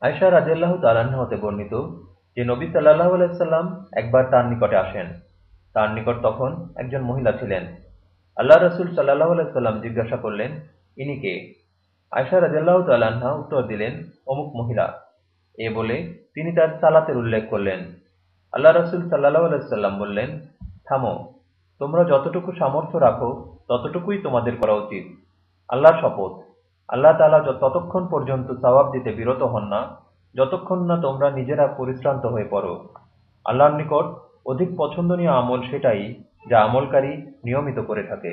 আয়সা রাজিয়াল্লাহ তালাহ হতে বর্ণিত যে নবী সাল্লাহ আলাইসাল্লাম একবার তার নিকটে আসেন। তার নিকট তখন একজন মহিলা ছিলেন। আল্লাহ রসুল সাল্লাহ আলাইসাল্লাম জিজ্ঞাসা করলেন, ইনি কে? আয়সা রাজিয়াল্লাহ তাল্লাহা উত্তর দিলেন, অমুক মহিলা। এ বলে তিনি তার সালাতের উল্লেখ করলেন। আল্লাহ রসুল সাল্লাহ আলাইসাল্লাম বললেন, থামো, তোমরা যতটুকু সামর্থ্য রাখো, ততটুকুই তোমাদের করা উচিত। আল্লাহর শপথ। আল্লাহ তালা ততক্ষণ পর্যন্ত সওয়াব দিতে বিরত হন না, যতক্ষণ না তোমরা নিজেরা পরিশ্রান্ত হয়ে পড়ো। আল্লাহর নিকট অধিক পছন্দনীয় আমল সেটাই যা আমলকারী নিয়মিত করে থাকে।